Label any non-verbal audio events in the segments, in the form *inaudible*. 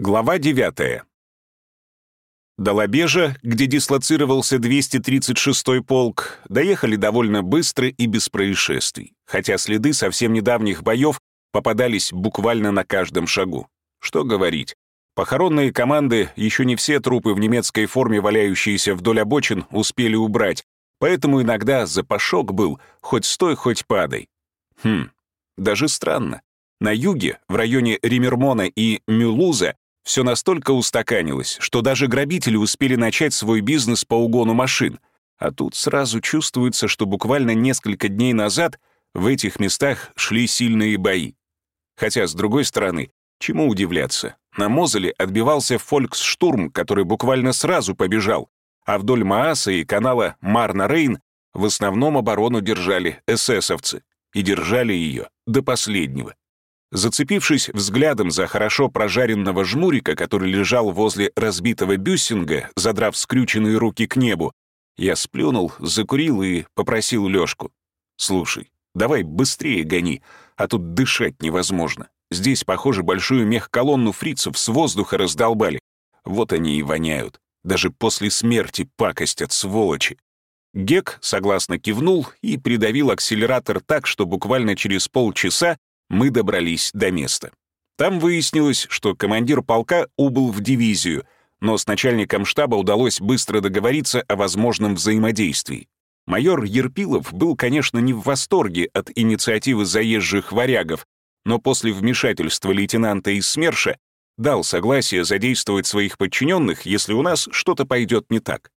Глава 9. До Лабежа, где дислоцировался 236-й полк, доехали довольно быстро и без происшествий, хотя следы совсем недавних боев попадались буквально на каждом шагу. Что говорить, похоронные команды еще не все трупы в немецкой форме, валяющиеся вдоль обочин, успели убрать, поэтому иногда запашок был хоть стой, хоть падай. Хм, даже странно. На юге, в районе Римермона и Мюлуза, все настолько устаканилось, что даже грабители успели начать свой бизнес по угону машин. А тут сразу чувствуется, что буквально несколько дней назад в этих местах шли сильные бои. Хотя, с другой стороны, чему удивляться? На Мозеле отбивался фольксштурм, который буквально сразу побежал, а вдоль Мааса и канала Марна-Рейн в основном оборону держали эсэсовцы. И держали ее до последнего. Зацепившись взглядом за хорошо прожаренного жмурика, который лежал возле разбитого бюссинга, задрав скрюченные руки к небу, я сплюнул, закурил и попросил Лёшку. «Слушай, давай быстрее гони, а тут дышать невозможно. Здесь, похоже, большую мехколонну фрицев с воздуха раздолбали. Вот они и воняют. Даже после смерти пакостят, сволочи». Гек согласно кивнул и придавил акселератор так, что буквально через полчаса мы добрались до места. Там выяснилось, что командир полка убыл в дивизию, но с начальником штаба удалось быстро договориться о возможном взаимодействии. Майор Ерпилов был, конечно, не в восторге от инициативы заезжих варягов, но после вмешательства лейтенанта из СМЕРШа дал согласие задействовать своих подчиненных, если у нас что-то пойдет не так.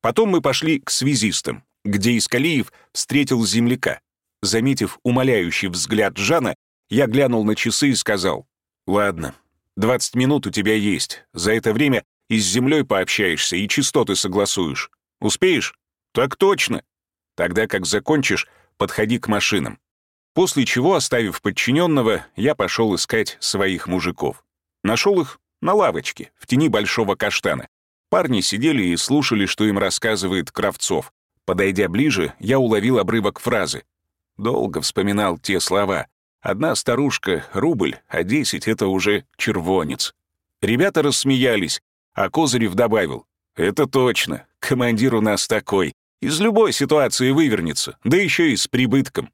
Потом мы пошли к связистам, где Искалиев встретил земляка. Заметив умоляющий взгляд Жана, я глянул на часы и сказал, «Ладно, 20 минут у тебя есть. За это время и с землей пообщаешься, и частоты согласуешь. Успеешь? Так точно. Тогда как закончишь, подходи к машинам. После чего, оставив подчиненного, я пошел искать своих мужиков. Нашел их на лавочке, в тени большого каштана. Парни сидели и слушали, что им рассказывает Кравцов. Подойдя ближе, я уловил обрывок фразы. Долго вспоминал те слова. Одна старушка — рубль, а десять — это уже червонец. Ребята рассмеялись, а Козырев добавил. «Это точно, командир у нас такой. Из любой ситуации вывернется, да еще и с прибытком».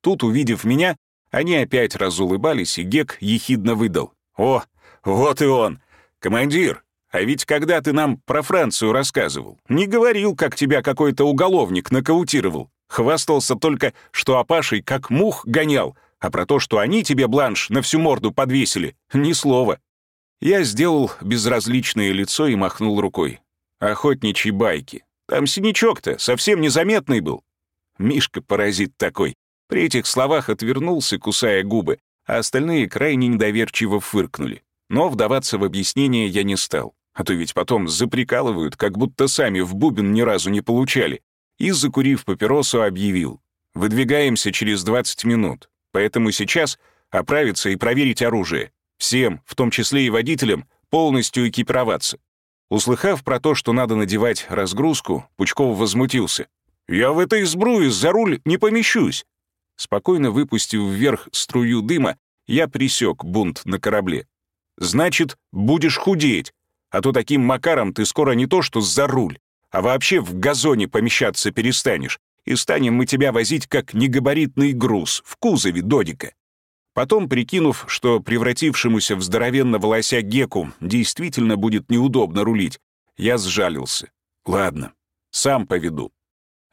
Тут, увидев меня, они опять разулыбались, и Гек ехидно выдал. «О, вот и он! Командир, а ведь когда ты нам про Францию рассказывал, не говорил, как тебя какой-то уголовник нокаутировал. Хвастался только, что Апашей как мух гонял, а про то, что они тебе, Бланш, на всю морду подвесили, ни слова. Я сделал безразличное лицо и махнул рукой. Охотничьи байки. Там синячок-то совсем незаметный был. Мишка-паразит такой. При этих словах отвернулся, кусая губы, а остальные крайне недоверчиво фыркнули. Но вдаваться в объяснение я не стал, а то ведь потом заприкалывают, как будто сами в бубен ни разу не получали. И, закурив папиросу, объявил. «Выдвигаемся через 20 минут. Поэтому сейчас оправиться и проверить оружие. Всем, в том числе и водителям, полностью экипироваться. Услыхав про то, что надо надевать разгрузку, Пучков возмутился. «Я в этой сбруе за руль не помещусь!» Спокойно выпустив вверх струю дыма, я присек бунт на корабле. «Значит, будешь худеть, а то таким макаром ты скоро не то что за руль, а вообще в газоне помещаться перестанешь, и станем мы тебя возить как негабаритный груз в кузове додика». Потом, прикинув, что превратившемуся в здоровенного лося Геку действительно будет неудобно рулить, я сжалился. «Ладно, сам поведу».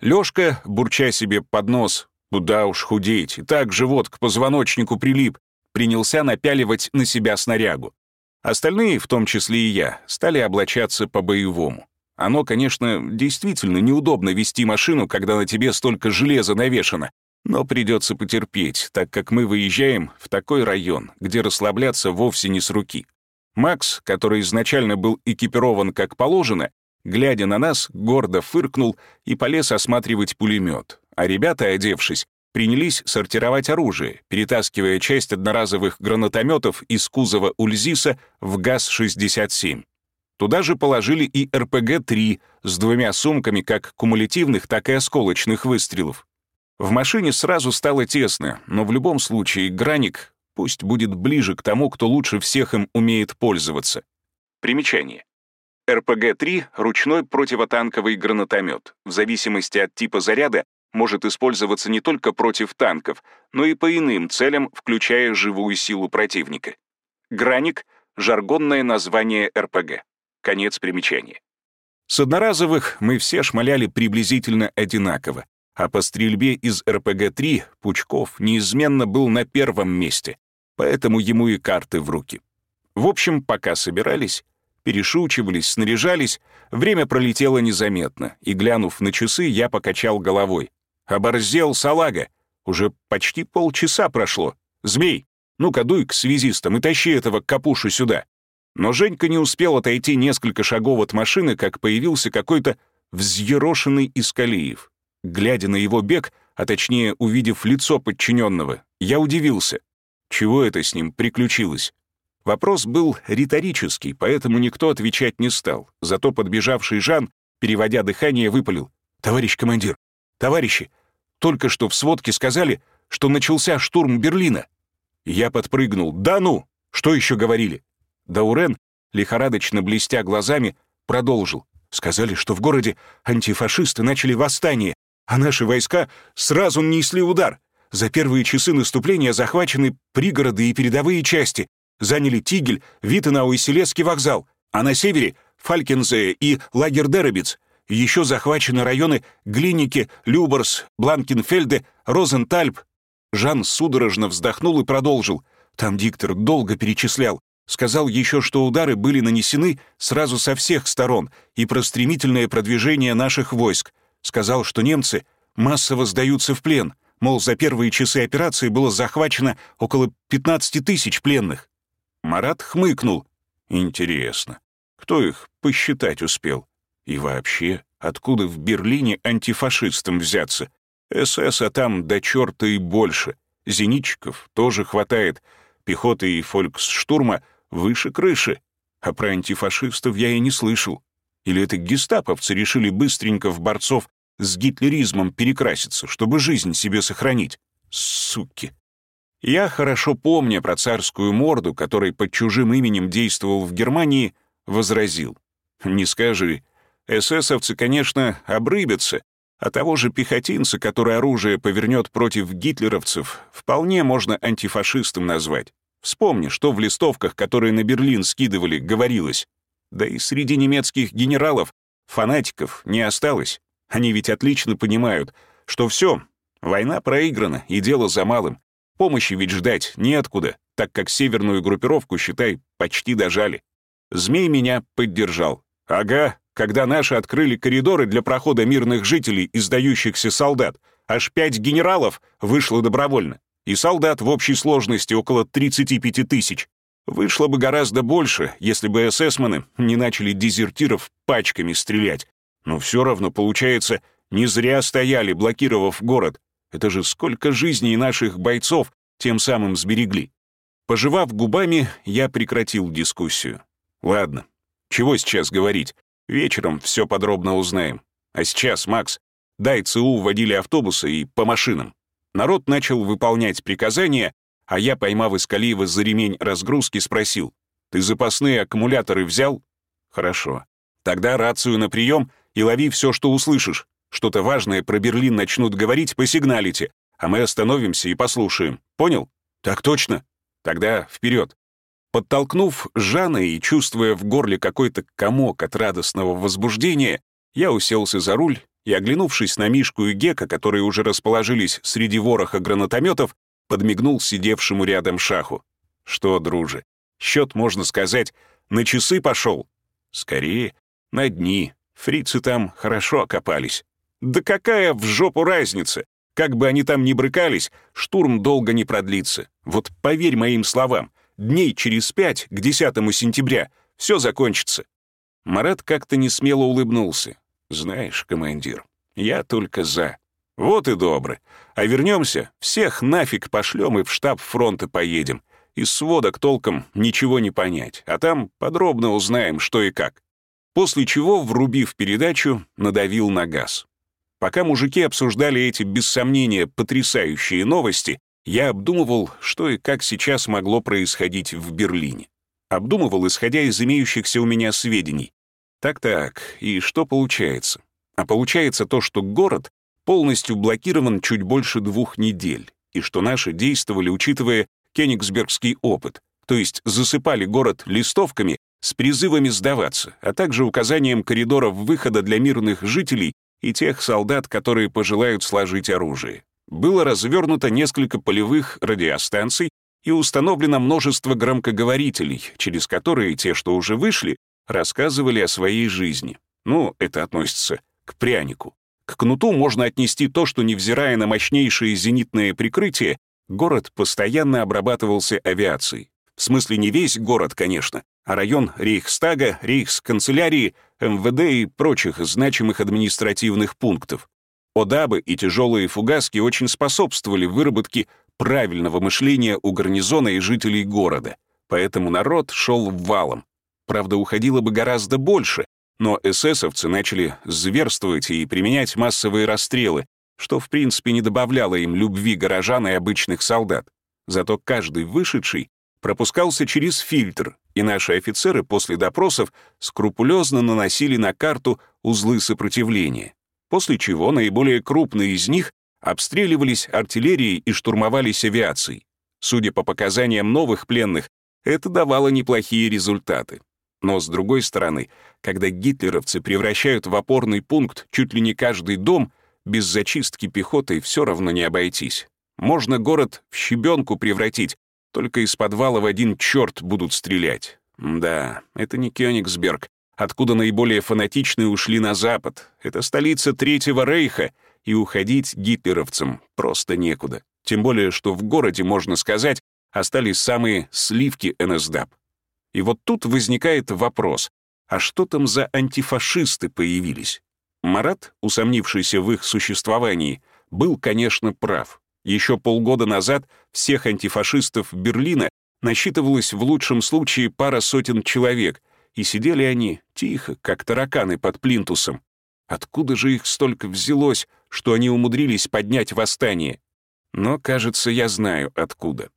Лёшка, бурча себе под нос, куда уж худеть, и так живот к позвоночнику прилип, принялся напяливать на себя снарягу. Остальные, в том числе и я, стали облачаться по-боевому. Оно, конечно, действительно неудобно вести машину, когда на тебе столько железа навешано, но придется потерпеть, так как мы выезжаем в такой район, где расслабляться вовсе не с руки. Макс, который изначально был экипирован как положено, глядя на нас, гордо фыркнул и полез осматривать пулемет, а ребята, одевшись, принялись сортировать оружие, перетаскивая часть одноразовых гранатометов из кузова Ульзиса в ГАЗ-67. Туда же положили и РПГ-3 с двумя сумками как кумулятивных, так и осколочных выстрелов. В машине сразу стало тесно, но в любом случае граник пусть будет ближе к тому, кто лучше всех им умеет пользоваться. Примечание. РПГ-3 — ручной противотанковый гранатомет. В зависимости от типа заряда может использоваться не только против танков, но и по иным целям, включая живую силу противника. Граник — жаргонное название РПГ. Конец примечания. С одноразовых мы все шмаляли приблизительно одинаково, а по стрельбе из РПГ-3 Пучков неизменно был на первом месте, поэтому ему и карты в руки. В общем, пока собирались, перешучивались, снаряжались, время пролетело незаметно, и, глянув на часы, я покачал головой. Оборзел салага. Уже почти полчаса прошло. Змей, ну-ка дуй к связистам и тащи этого капушу сюда. Но Женька не успел отойти несколько шагов от машины, как появился какой-то взъерошенный Искалиев. Глядя на его бег, а точнее увидев лицо подчиненного, я удивился. Чего это с ним приключилось? Вопрос был риторический, поэтому никто отвечать не стал. Зато подбежавший Жан, переводя дыхание, выпалил. «Товарищ командир, товарищи, только что в сводке сказали, что начался штурм Берлина». Я подпрыгнул. «Да ну! Что еще говорили?» Даурен, лихорадочно блестя глазами, продолжил. «Сказали, что в городе антифашисты начали восстание, а наши войска сразу нанесли удар. За первые часы наступления захвачены пригороды и передовые части, заняли Тигель, Виттенау и Селесский вокзал, а на севере — Фалькензее и Лагердеребиц. Еще захвачены районы Глиники, Люборс, Бланкенфельде, Розентальп. Жан судорожно вздохнул и продолжил. Там диктор долго перечислял. Сказал еще, что удары были нанесены сразу со всех сторон и про стремительное продвижение наших войск. Сказал, что немцы массово сдаются в плен, мол, за первые часы операции было захвачено около 15 тысяч пленных. Марат хмыкнул. Интересно, кто их посчитать успел? И вообще, откуда в Берлине антифашистам взяться? СС, а там до черта и больше. Зенитчиков тоже хватает. Пехоты и фольксштурма выше крыши. А про антифашистов я и не слышал. Или это гестаповцы решили быстренько в борцов с гитлеризмом перекраситься, чтобы жизнь себе сохранить? Суки! Я хорошо помня про царскую морду, который под чужим именем действовал в Германии, возразил. «Не скажи. Эсэсовцы, конечно, обрыбятся, а того же пехотинца, который оружие повернет против гитлеровцев, вполне можно антифашистом назвать. Вспомни, что в листовках, которые на Берлин скидывали, говорилось. Да и среди немецких генералов фанатиков не осталось. Они ведь отлично понимают, что все, война проиграна, и дело за малым. Помощи ведь ждать неоткуда, так как северную группировку, считай, почти дожали. Змей меня поддержал. Ага, когда наши открыли коридоры для прохода мирных жителей и сдающихся солдат, аж пять генералов вышло добровольно. И солдат в общей сложности около 35 тысяч. Вышло бы гораздо больше, если бы эсэсманы не начали дезертиров пачками стрелять. Но все равно, получается, не зря стояли, блокировав город. Это же сколько жизней наших бойцов тем самым сберегли. Пожевав губами, я прекратил дискуссию. Ладно, чего сейчас говорить? Вечером все подробно узнаем. А сейчас, Макс, дай ЦУ водили автобусы и по машинам. Народ начал выполнять приказания, а я, поймав из Калиева за ремень разгрузки, спросил, «Ты запасные аккумуляторы взял?» «Хорошо. Тогда рацию на прием и лови все, что услышишь. Что-то важное про Берлин начнут говорить, посигналите, а мы остановимся и послушаем. Понял? Так точно. Тогда вперед. Подтолкнув Жана и чувствуя в горле какой-то комок от радостного возбуждения, я уселся за руль и, оглянувшись на Мишку и Гека, которые уже расположились среди вороха гранатометов, подмигнул сидевшему рядом шаху. «Что, друже, счет, можно сказать, на часы пошел?» «Скорее, на дни. Фрицы там хорошо окопались». Да какая в жопу разница? Как бы они там ни брыкались, штурм долго не продлится. Вот поверь моим словам, дней через пять, к 10 сентября, все закончится. Марат как-то несмело улыбнулся. «Знаешь, командир, я только за. Вот и добро. А вернемся, всех нафиг пошлем и в штаб фронта поедем. Из сводок толком ничего не понять, а там подробно узнаем, что и как». После чего, врубив передачу, надавил на газ. Пока мужики обсуждали эти, без сомнения, потрясающие новости, я обдумывал, что и как сейчас могло происходить в Берлине. Обдумывал, исходя из имеющихся у меня сведений. Так-так, и что получается? А получается то, что город полностью блокирован чуть больше двух недель, и что наши действовали, учитывая кенигсбергский опыт, то есть засыпали город листовками с призывами сдаваться, а также указанием коридоров выхода для мирных жителей и тех солдат, которые пожелают сложить оружие. Было развернуто несколько полевых радиостанций и установлено множество громкоговорителей, через которые те, что уже вышли, рассказывали о своей жизни. Ну, это относится к прянику. К кнуту можно отнести то, что, невзирая на мощнейшее зенитное прикрытие, город постоянно обрабатывался авиацией. В смысле не весь город, конечно, а район Рейхстага, Рейхсканцелярии, МВД и прочих значимых административных пунктов. ОДАБы и тяжелые фугаски очень способствовали выработке правильного мышления у гарнизона и жителей города, поэтому народ шел валом. Правда, уходило бы гораздо больше, но эсэсовцы начали зверствовать и применять массовые расстрелы, что в принципе не добавляло им любви горожан и обычных солдат. Зато каждый вышедший пропускался через фильтр, и наши офицеры после допросов скрупулезно наносили на карту узлы сопротивления, после чего наиболее крупные из них обстреливались артиллерией и штурмовались авиацией. Судя по показаниям новых пленных, это давало неплохие результаты. Но, с другой стороны, когда гитлеровцы превращают в опорный пункт чуть ли не каждый дом, без зачистки пехотой все равно не обойтись. Можно город в щебенку превратить, только из подвала в один черт будут стрелять. Да, это не Кёнигсберг, откуда наиболее фанатичные ушли на запад. Это столица Третьего Рейха, и уходить гитлеровцам просто некуда. Тем более, что в городе, можно сказать, остались самые сливки НСДАП. И вот тут возникает вопрос, а что там за антифашисты появились? Марат, усомнившийся в их существовании, был, конечно, прав. Еще полгода назад всех антифашистов Берлина насчитывалось в лучшем случае пара сотен человек, и сидели они тихо, как тараканы под плинтусом. Откуда же их столько взялось, что они умудрились поднять восстание? Но, кажется, я знаю, откуда.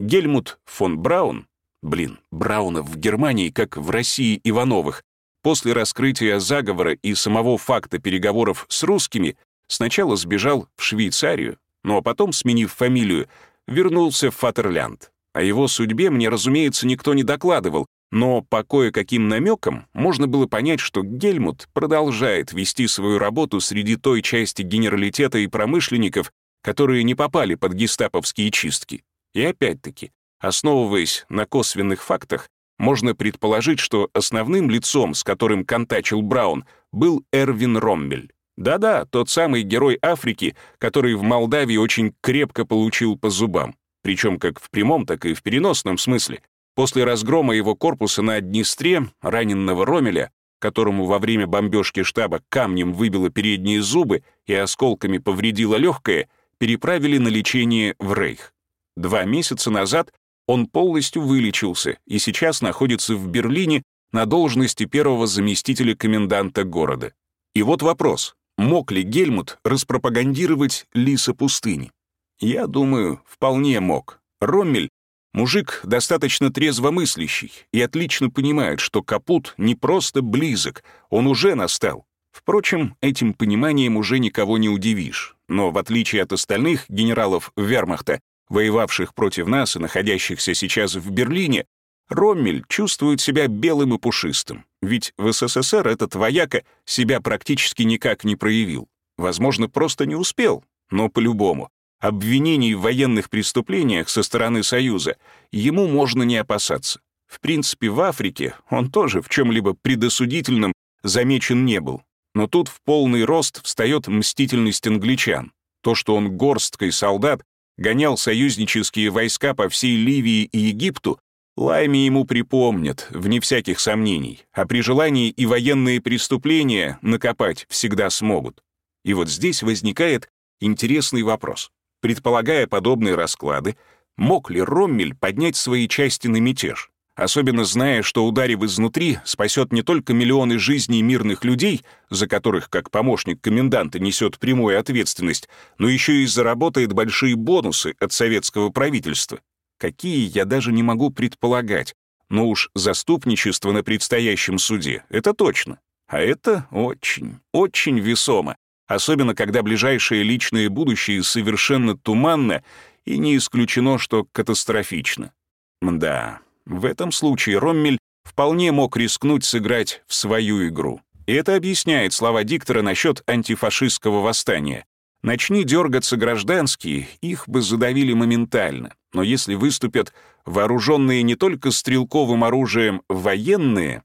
Гельмут фон Браун, Блин, Браунов в Германии, как в России Ивановых. После раскрытия заговора и самого факта переговоров с русскими сначала сбежал в Швейцарию, но потом, сменив фамилию, вернулся в Фатерлянд. О его судьбе мне, разумеется, никто не докладывал, но по кое-каким намекам можно было понять, что Гельмут продолжает вести свою работу среди той части генералитета и промышленников, которые не попали под гестаповские чистки. И опять-таки, Основываясь на косвенных фактах, можно предположить, что основным лицом, с которым контачил Браун, был Эрвин Роммель. Да-да, тот самый герой Африки, который в Молдавии очень крепко получил по зубам. Причем как в прямом, так и в переносном смысле. После разгрома его корпуса на Днестре, раненного Ромеля, которому во время бомбежки штаба камнем выбило передние зубы и осколками повредило легкое, переправили на лечение в Рейх. Два месяца назад он полностью вылечился и сейчас находится в Берлине на должности первого заместителя коменданта города. И вот вопрос, мог ли Гельмут распропагандировать лиса пустыни? Я думаю, вполне мог. Роммель — мужик достаточно трезвомыслящий и отлично понимает, что капут не просто близок, он уже настал. Впрочем, этим пониманием уже никого не удивишь. Но в отличие от остальных генералов вермахта, воевавших против нас и находящихся сейчас в Берлине, Роммель чувствует себя белым и пушистым, ведь в СССР этот вояка себя практически никак не проявил. Возможно, просто не успел, но по-любому. Обвинений в военных преступлениях со стороны Союза ему можно не опасаться. В принципе, в Африке он тоже в чем-либо предосудительном замечен не был. Но тут в полный рост встает мстительность англичан. То, что он горсткой солдат гонял союзнические войска по всей Ливии и Египту, Лайми ему припомнят, вне всяких сомнений, а при желании и военные преступления накопать всегда смогут. И вот здесь возникает интересный вопрос. Предполагая подобные расклады, мог ли Роммель поднять свои части на мятеж? Особенно зная, что ударив изнутри, спасет не только миллионы жизней мирных людей, за которых, как помощник коменданта, несет прямую ответственность, но еще и заработает большие бонусы от советского правительства. Какие, я даже не могу предполагать, но уж заступничество на предстоящем суде — это точно. А это очень, очень весомо, особенно когда ближайшее личное будущее совершенно туманно и не исключено, что катастрофично. Да, в этом случае Роммель вполне мог рискнуть сыграть в свою игру. И это объясняет слова диктора насчет антифашистского восстания. Начни дергаться гражданские, их бы задавили моментально. Но если выступят вооруженные не только стрелковым оружием военные...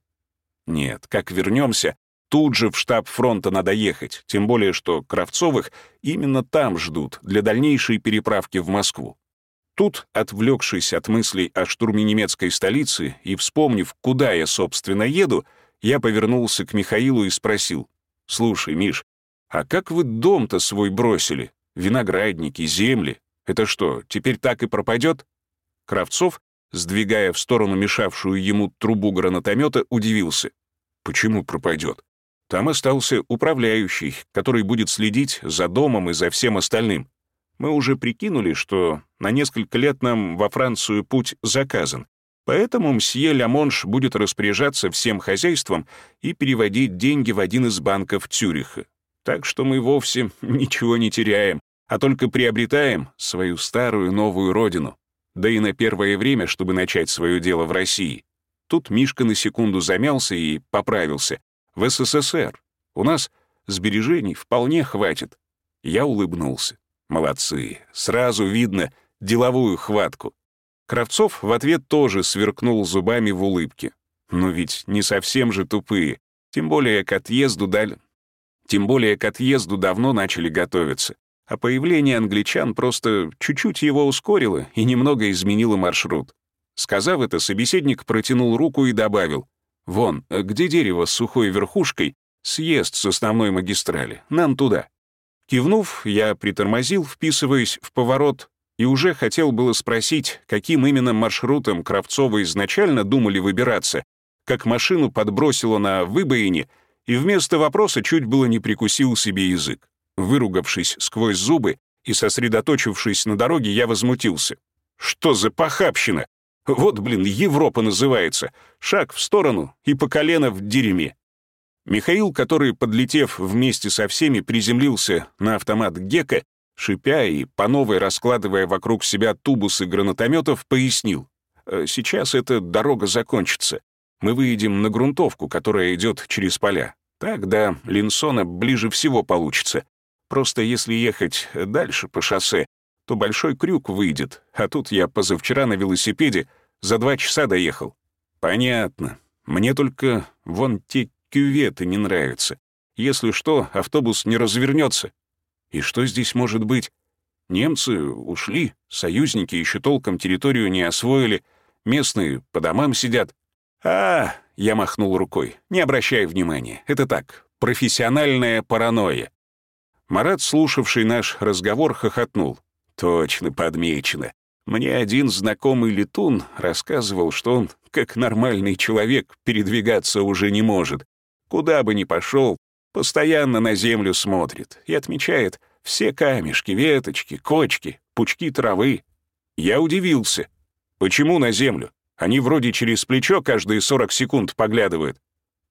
Нет, как вернемся, тут же в штаб фронта надо ехать, тем более что Кравцовых именно там ждут для дальнейшей переправки в Москву. Тут, отвлекшись от мыслей о штурме немецкой столицы и вспомнив, куда я, собственно, еду, я повернулся к Михаилу и спросил, «Слушай, Миш, а как вы дом-то свой бросили? Виноградники, земли? Это что, теперь так и пропадет?» Кравцов, сдвигая в сторону мешавшую ему трубу гранатомета, удивился. «Почему пропадет? Там остался управляющий, который будет следить за домом и за всем остальным. Мы уже прикинули, что на несколько лет нам во Францию путь заказан, поэтому мсье Ламонш будет распоряжаться всем хозяйством и переводить деньги в один из банков Цюриха. Так что мы вовсе *laughs* ничего не теряем, а только приобретаем свою старую новую родину. Да и на первое время, чтобы начать свое дело в России. Тут Мишка на секунду замялся и поправился. В СССР. У нас сбережений вполне хватит. Я улыбнулся. Молодцы. Сразу видно деловую хватку. Кравцов в ответ тоже сверкнул зубами в улыбке. Но ведь не совсем же тупые. Тем более к отъезду дали... Тем более к отъезду давно начали готовиться. А появление англичан просто чуть-чуть его ускорило и немного изменило маршрут. Сказав это, собеседник протянул руку и добавил. «Вон, где дерево с сухой верхушкой, съезд с основной магистрали. Нам туда». Кивнув, я притормозил, вписываясь в поворот, и уже хотел было спросить, каким именно маршрутом Кравцова изначально думали выбираться, как машину подбросило на выбоине, и вместо вопроса чуть было не прикусил себе язык. Выругавшись сквозь зубы и сосредоточившись на дороге, я возмутился. «Что за похабщина? Вот, блин, Европа называется. Шаг в сторону и по колено в дерьме». Михаил, который, подлетев вместе со всеми, приземлился на автомат Гека, шипя и по новой раскладывая вокруг себя тубусы гранатометов, пояснил. «Э, «Сейчас эта дорога закончится. Мы выедем на грунтовку, которая идет через поля. Так до Линсона ближе всего получится. Просто если ехать дальше по шоссе, то большой крюк выйдет, а тут я позавчера на велосипеде за два часа доехал. Понятно. Мне только вон те кюветы не нравятся. Если что, автобус не развернется. И что здесь может быть? Немцы ушли, союзники еще толком территорию не освоили, местные по домам сидят. А, я махнул рукой. Не обращай внимания. Это так, профессиональная паранойя. Марат, слушавший наш разговор, хохотнул. Точно подмечено. Мне один знакомый летун рассказывал, что он, как нормальный человек, передвигаться уже не может. Куда бы ни пошел, постоянно на землю смотрит и отмечает все камешки, веточки, кочки, пучки травы. Я удивился. Почему на землю? Они вроде через плечо каждые 40 секунд поглядывают.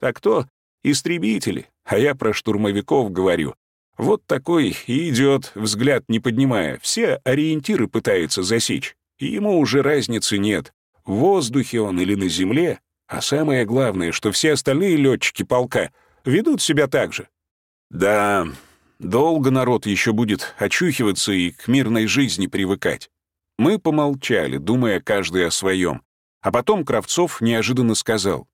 Так то истребители, а я про штурмовиков говорю. Вот такой и идет, взгляд не поднимая, все ориентиры пытается засечь, и ему уже разницы нет, в воздухе он или на земле, а самое главное, что все остальные летчики полка ведут себя так же. Да, долго народ еще будет очухиваться и к мирной жизни привыкать. Мы помолчали, думая каждый о своем. А потом Кравцов неожиданно сказал,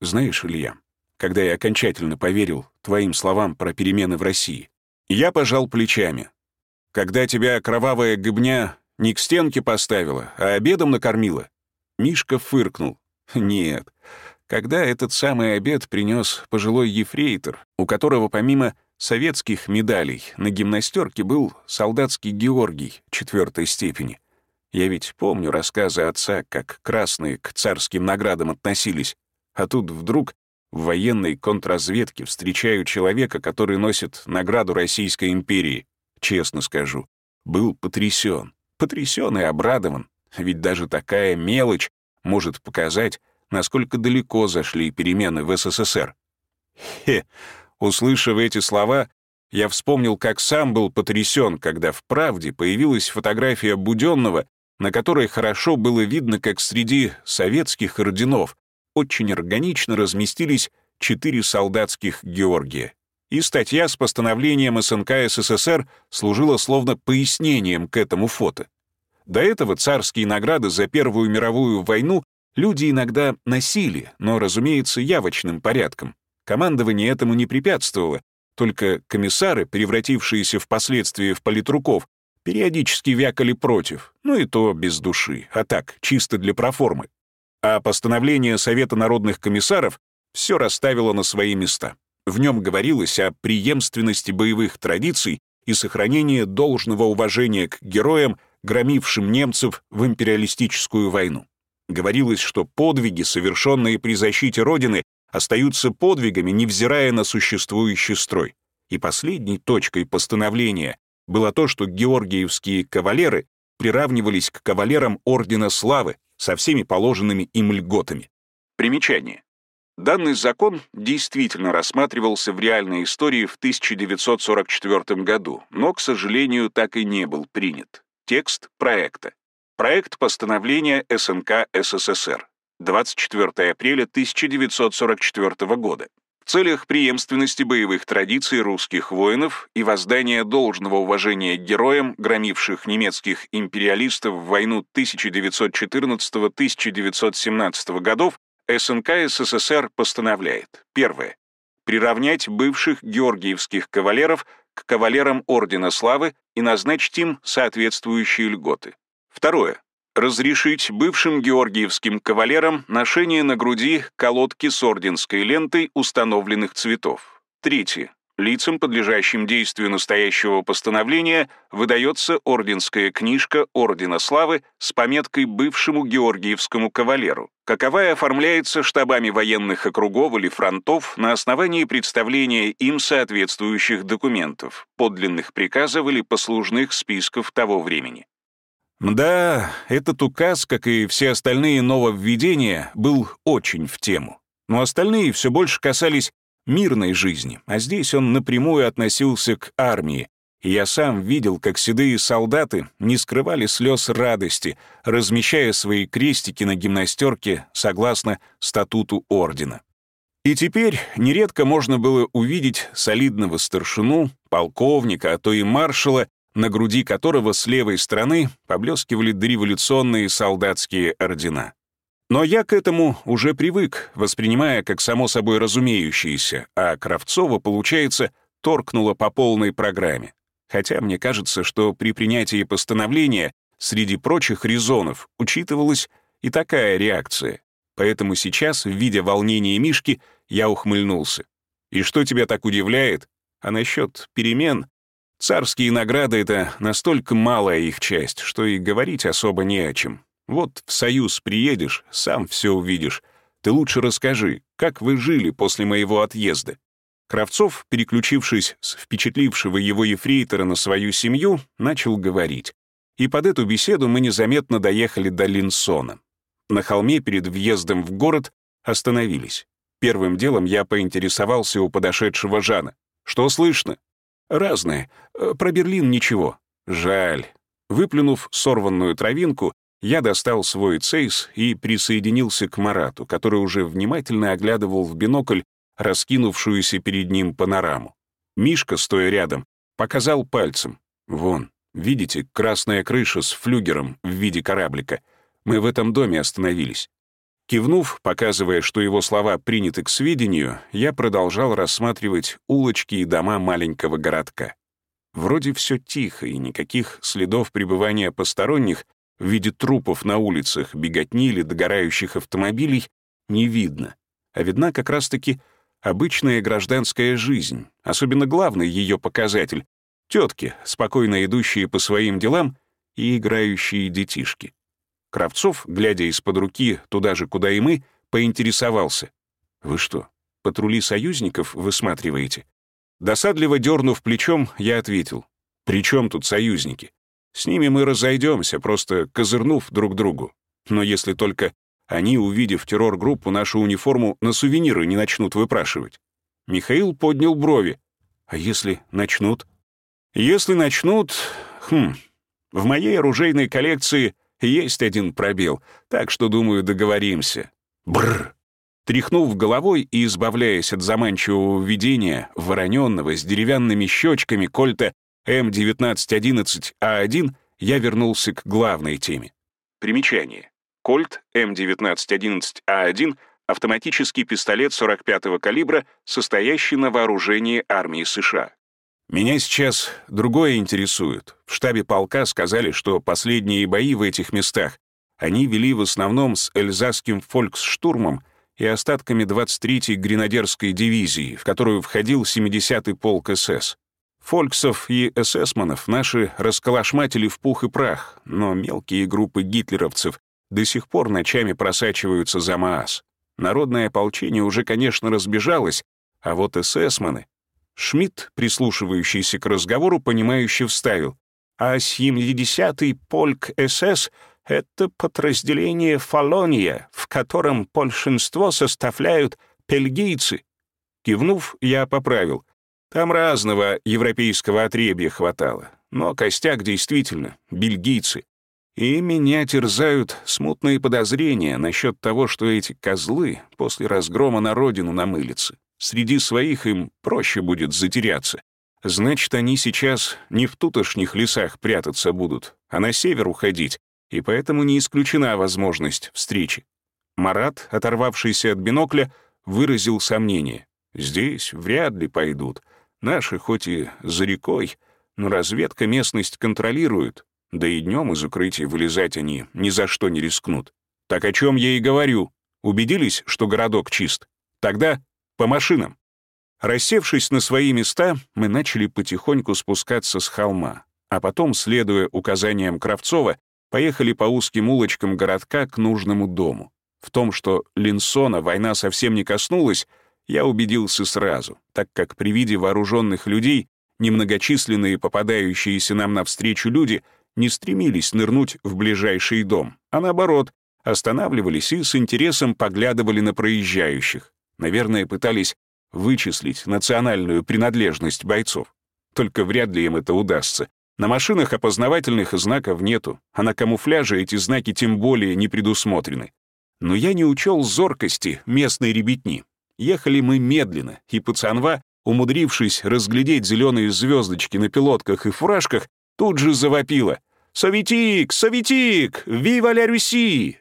«Знаешь, Илья, когда я окончательно поверил твоим словам про перемены в России, я пожал плечами. Когда тебя кровавая гыбня не к стенке поставила, а обедом накормила, Мишка фыркнул. Нет, когда этот самый обед принес пожилой ефрейтор, у которого помимо советских медалей на гимнастерке был солдатский Георгий четвертой степени. Я ведь помню рассказы отца, как красные к царским наградам относились, а тут вдруг в военной контрразведке встречаю человека, который носит награду Российской империи. Честно скажу, был потрясен, потрясен и обрадован, ведь даже такая мелочь может показать, насколько далеко зашли перемены в СССР. Хе, услышав эти слова, я вспомнил, как сам был потрясен, когда в «Правде» появилась фотография Буденного, на которой хорошо было видно, как среди советских орденов очень органично разместились четыре солдатских Георгия. И статья с постановлением СНК СССР служила словно пояснением к этому фото. До этого царские награды за Первую мировую войну люди иногда носили, но, разумеется, явочным порядком. Командование этому не препятствовало, только комиссары, превратившиеся впоследствии в политруков, периодически вякали против, ну и то без души, а так, чисто для проформы. А постановление Совета народных комиссаров все расставило на свои места. В нем говорилось о преемственности боевых традиций и сохранении должного уважения к героям, громившим немцев в империалистическую войну. Говорилось, что подвиги, совершенные при защите Родины, остаются подвигами, невзирая на существующий строй. И последней точкой постановления было то, что георгиевские кавалеры приравнивались к кавалерам Ордена Славы со всеми положенными им льготами. Примечание. Данный закон действительно рассматривался в реальной истории в 1944 году, но, к сожалению, так и не был принят. Текст проекта. Проект постановления СНК СССР. 24 апреля 1944 года в целях преемственности боевых традиций русских воинов и воздания должного уважения героям, громивших немецких империалистов в войну 1914-1917 годов, СНК СССР постановляет. Первое. Приравнять бывших георгиевских кавалеров к кавалерам Ордена Славы и назначить им соответствующие льготы. Второе разрешить бывшим георгиевским кавалерам ношение на груди колодки с орденской лентой установленных цветов. Третье. Лицам, подлежащим действию настоящего постановления, выдается орденская книжка Ордена Славы с пометкой бывшему георгиевскому кавалеру, каковая оформляется штабами военных округов или фронтов на основании представления им соответствующих документов, подлинных приказов или послужных списков того времени. Да, этот указ, как и все остальные нововведения, был очень в тему. Но остальные все больше касались мирной жизни, а здесь он напрямую относился к армии. И я сам видел, как седые солдаты не скрывали слез радости, размещая свои крестики на гимнастерке согласно статуту ордена. И теперь нередко можно было увидеть солидного старшину, полковника, а то и маршала, на груди которого с левой стороны поблескивали дореволюционные солдатские ордена. Но я к этому уже привык, воспринимая как само собой разумеющееся, а Кравцова, получается, торкнула по полной программе. Хотя мне кажется, что при принятии постановления среди прочих резонов учитывалась и такая реакция. Поэтому сейчас, видя волнение Мишки, я ухмыльнулся. «И что тебя так удивляет? А насчет перемен Царские награды — это настолько малая их часть, что и говорить особо не о чем. Вот в Союз приедешь, сам все увидишь. Ты лучше расскажи, как вы жили после моего отъезда». Кравцов, переключившись с впечатлившего его ефрейтора на свою семью, начал говорить. И под эту беседу мы незаметно доехали до Линсона. На холме перед въездом в город остановились. Первым делом я поинтересовался у подошедшего Жана. «Что слышно?» Разные. Э, про Берлин ничего. Жаль. Выплюнув сорванную травинку, я достал свой цейс и присоединился к Марату, который уже внимательно оглядывал в бинокль раскинувшуюся перед ним панораму. Мишка, стоя рядом, показал пальцем. «Вон, видите, красная крыша с флюгером в виде кораблика. Мы в этом доме остановились. Кивнув, показывая, что его слова приняты к сведению, я продолжал рассматривать улочки и дома маленького городка. Вроде все тихо, и никаких следов пребывания посторонних в виде трупов на улицах, беготни или догорающих автомобилей не видно. А видна как раз-таки обычная гражданская жизнь, особенно главный ее показатель — тетки, спокойно идущие по своим делам и играющие детишки. Кравцов, глядя из-под руки туда же, куда и мы, поинтересовался. «Вы что, патрули союзников высматриваете?» Досадливо дернув плечом, я ответил. «При чем тут союзники? С ними мы разойдемся, просто козырнув друг другу. Но если только Они, увидев террор-группу, нашу униформу на сувениры не начнут выпрашивать. Михаил поднял брови. А если начнут? Если начнут... Хм... В моей оружейной коллекции есть один пробел, так что, думаю, договоримся. Бррр. Тряхнув головой и избавляясь от заманчивого видения, вороненного с деревянными щечками кольта М1911А1, я вернулся к главной теме. Примечание. Кольт М1911А1 — автоматический пистолет 45-го калибра, состоящий на вооружении армии США. Меня сейчас другое интересует. В штабе полка сказали, что последние бои в этих местах они вели в основном с эльзасским фольксштурмом и остатками 23-й гренадерской дивизии, в которую входил 70-й полк СС. Фольксов и эсэсманов наши расколошматили в пух и прах, но мелкие группы гитлеровцев до сих пор ночами просачиваются за МААС. Народное ополчение уже, конечно, разбежалось, а вот эсэсманы... Шмидт, прислушивающийся к разговору, понимающе вставил. А 70-й полк СС — это подразделение Фалония, в котором большинство составляют пельгийцы. Кивнув, я поправил. Там разного европейского отребья хватало, но костяк действительно бельгийцы. И меня терзают смутные подозрения насчет того, что эти козлы после разгрома на родину намылятся. Среди своих им проще будет затеряться. Значит, они сейчас не в тутошних лесах прятаться будут, а на север уходить, и поэтому не исключена возможность встречи. Марат, оторвавшийся от бинокля, выразил сомнение. Здесь вряд ли пойдут. Наши хоть и за рекой, но разведка местность контролирует, да и днем из укрытия вылезать они ни за что не рискнут. Так о чем я и говорю. Убедились, что городок чист? Тогда по машинам. Рассевшись на свои места, мы начали потихоньку спускаться с холма, а потом, следуя указаниям Кравцова, поехали по узким улочкам городка к нужному дому. В том, что Линсона война совсем не коснулась, я убедился сразу, так как при виде вооруженных людей немногочисленные попадающиеся нам навстречу люди не стремились нырнуть в ближайший дом, а наоборот, останавливались и с интересом поглядывали на проезжающих. Наверное, пытались вычислить национальную принадлежность бойцов. Только вряд ли им это удастся. На машинах опознавательных знаков нету, а на камуфляже эти знаки тем более не предусмотрены. Но я не учел зоркости местной ребятни. Ехали мы медленно, и пацанва, умудрившись разглядеть зеленые звездочки на пилотках и фуражках, тут же завопила. «Советик! Советик! Вива ля Руси!»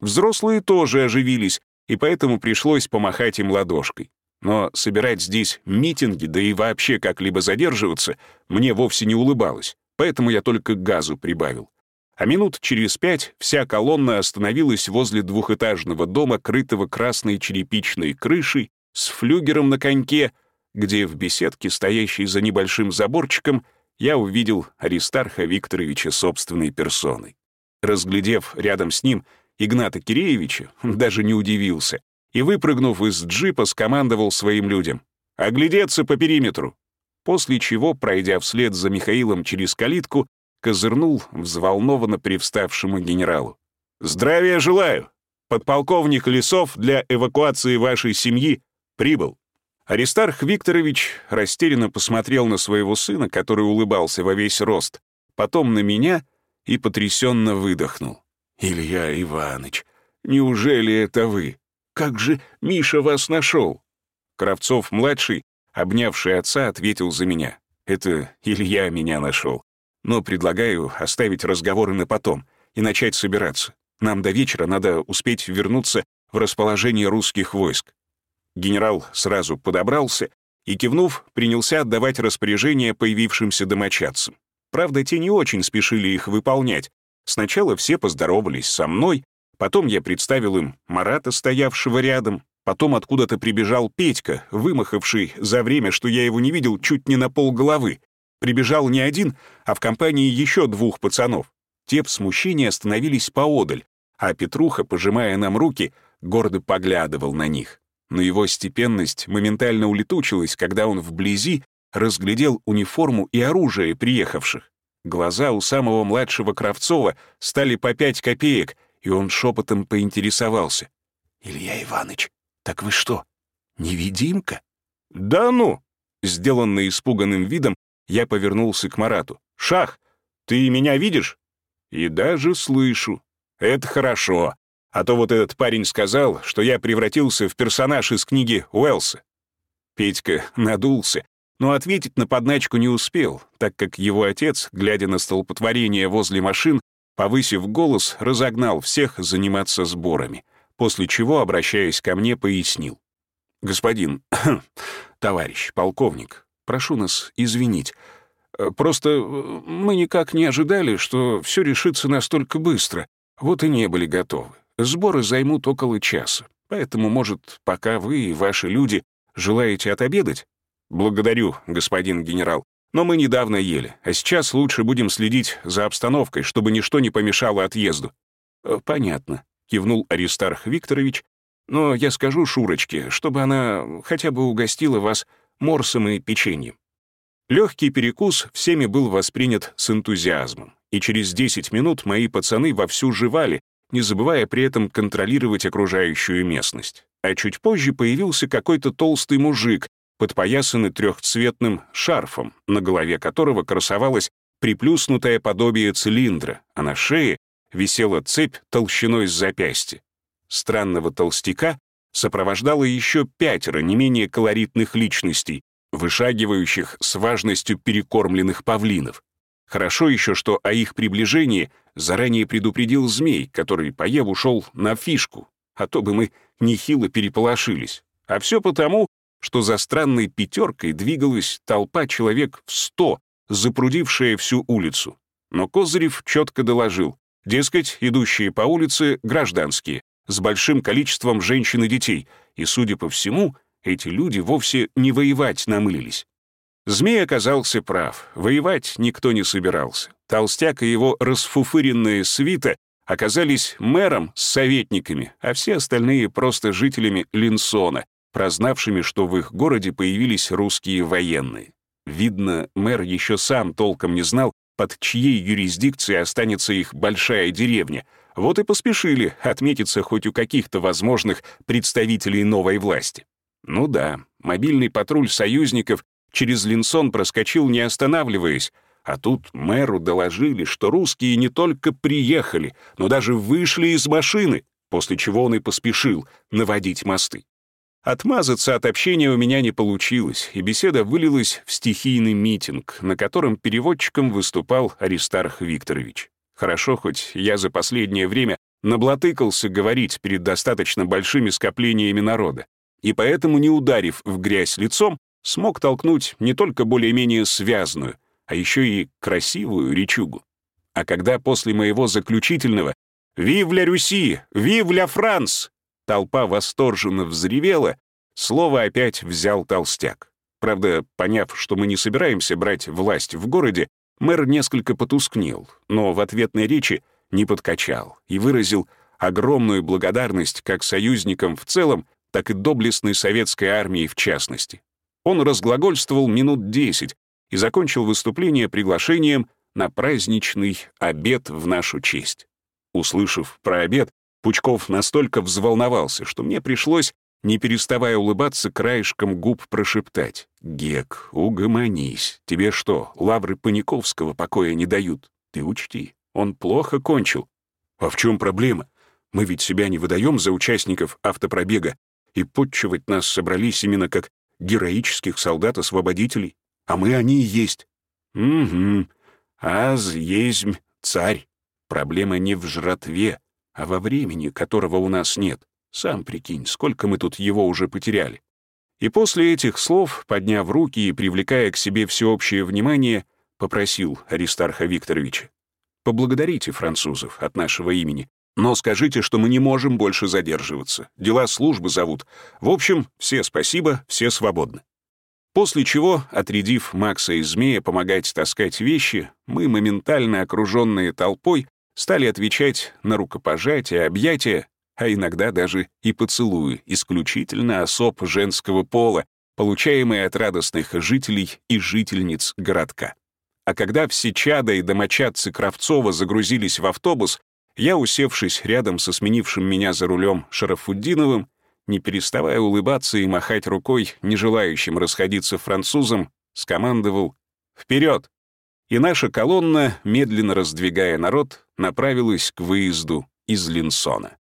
Взрослые тоже оживились, и поэтому пришлось помахать им ладошкой. Но собирать здесь митинги, да и вообще как-либо задерживаться, мне вовсе не улыбалось, поэтому я только газу прибавил. А минут через пять вся колонна остановилась возле двухэтажного дома, крытого красной черепичной крышей, с флюгером на коньке, где в беседке, стоящей за небольшим заборчиком, я увидел Аристарха Викторовича собственной персоной. Разглядев рядом с ним Игната Киреевича, даже не удивился, и, выпрыгнув из джипа, скомандовал своим людям «Оглядеться по периметру», после чего, пройдя вслед за Михаилом через калитку, козырнул взволнованно привставшему генералу. «Здравия желаю! Подполковник Лесов для эвакуации вашей семьи прибыл». Аристарх Викторович растерянно посмотрел на своего сына, который улыбался во весь рост, потом на меня и потрясенно выдохнул. «Илья Иванович, неужели это вы? Как же Миша вас нашел?» Кравцов-младший, обнявший отца, ответил за меня. «Это Илья меня нашел. Но предлагаю оставить разговоры на потом и начать собираться. Нам до вечера надо успеть вернуться в расположение русских войск. Генерал сразу подобрался и, кивнув, принялся отдавать распоряжения появившимся домочадцам. Правда, те не очень спешили их выполнять. Сначала все поздоровались со мной, потом я представил им Марата, стоявшего рядом, потом откуда-то прибежал Петька, вымахавший за время, что я его не видел, чуть не на пол головы. Прибежал не один, а в компании еще двух пацанов. Те в смущении остановились поодаль, а Петруха, пожимая нам руки, гордо поглядывал на них но его степенность моментально улетучилась, когда он вблизи разглядел униформу и оружие приехавших. Глаза у самого младшего Кравцова стали по пять копеек, и он шепотом поинтересовался. «Илья Иванович, так вы что, невидимка?» «Да ну!» Сделанный испуганным видом, я повернулся к Марату. «Шах, ты меня видишь?» «И даже слышу. Это хорошо. А то вот этот парень сказал, что я превратился в персонаж из книги Уэллса». Петька надулся, но ответить на подначку не успел, так как его отец, глядя на столпотворение возле машин, повысив голос, разогнал всех заниматься сборами, после чего, обращаясь ко мне, пояснил. «Господин, *clears throat* товарищ полковник, прошу нас извинить. Э, просто э, мы никак не ожидали, что все решится настолько быстро, вот и не были готовы. Сборы займут около часа, поэтому, может, пока вы и ваши люди желаете отобедать? Благодарю, господин генерал, но мы недавно ели, а сейчас лучше будем следить за обстановкой, чтобы ничто не помешало отъезду». «Э, «Понятно», — кивнул Аристарх Викторович но я скажу Шурочке, чтобы она хотя бы угостила вас морсом и печеньем». Легкий перекус всеми был воспринят с энтузиазмом, и через 10 минут мои пацаны вовсю жевали, не забывая при этом контролировать окружающую местность. А чуть позже появился какой-то толстый мужик, подпоясанный трехцветным шарфом, на голове которого красовалось приплюснутое подобие цилиндра, а на шее висела цепь толщиной с запястья странного толстяка сопровождало еще пятеро не менее колоритных личностей, вышагивающих с важностью перекормленных павлинов. Хорошо еще, что о их приближении заранее предупредил змей, который, поев, ушел на фишку, а то бы мы нехило переполошились. А все потому, что за странной пятеркой двигалась толпа человек в сто, запрудившая всю улицу. Но Козырев четко доложил, дескать, идущие по улице гражданские, с большим количеством женщин и детей, и, судя по всему, эти люди вовсе не воевать намылились. Змей оказался прав, воевать никто не собирался. Толстяк и его расфуфыренная свита оказались мэром с советниками, а все остальные просто жителями Линсона, прознавшими, что в их городе появились русские военные. Видно, мэр еще сам толком не знал, под чьей юрисдикцией останется их большая деревня — вот и поспешили отметиться хоть у каких-то возможных представителей новой власти. Ну да, мобильный патруль союзников через Линсон проскочил, не останавливаясь, а тут мэру доложили, что русские не только приехали, но даже вышли из машины, после чего он и поспешил наводить мосты. Отмазаться от общения у меня не получилось, и беседа вылилась в стихийный митинг, на котором переводчиком выступал Аристарх Викторович. Хорошо, хоть я за последнее время наблатыкался говорить перед достаточно большими скоплениями народа, и поэтому, не ударив в грязь лицом, смог толкнуть не только более-менее связную, а еще и красивую речугу. А когда после моего заключительного «Вив ля Руси! Вив ля Франс!» толпа восторженно взревела, слово опять взял толстяк. Правда, поняв, что мы не собираемся брать власть в городе, Мэр несколько потускнел, но в ответной речи не подкачал и выразил огромную благодарность как союзникам в целом, так и доблестной советской армии в частности. Он разглагольствовал минут десять и закончил выступление приглашением на праздничный обед в нашу честь. Услышав про обед, Пучков настолько взволновался, что мне пришлось не переставая улыбаться, краешком губ прошептать. «Гек, угомонись. Тебе что, лавры Паниковского покоя не дают? Ты учти, он плохо кончил». «А в чем проблема? Мы ведь себя не выдаем за участников автопробега, и подчивать нас собрались именно как героических солдат-освободителей, а мы они и есть». «Угу. Аз есть царь. Проблема не в жратве, а во времени, которого у нас нет. Сам прикинь, сколько мы тут его уже потеряли. И после этих слов, подняв руки и привлекая к себе всеобщее внимание, попросил Аристарха Викторовича. «Поблагодарите французов от нашего имени, но скажите, что мы не можем больше задерживаться. Дела службы зовут. В общем, все спасибо, все свободны». После чего, отрядив Макса и Змея помогать таскать вещи, мы, моментально окруженные толпой, стали отвечать на рукопожатия, объятия а иногда даже и поцелуи исключительно особ женского пола, получаемые от радостных жителей и жительниц городка. А когда все чада и домочадцы Кравцова загрузились в автобус, Я, усевшись рядом со сменившим меня за рулем Шарафуддиновым, не переставая улыбаться и махать рукой, не желающим расходиться французам, скомандовал «Вперед!» И наша колонна, медленно раздвигая народ, направилась к выезду из Линсона.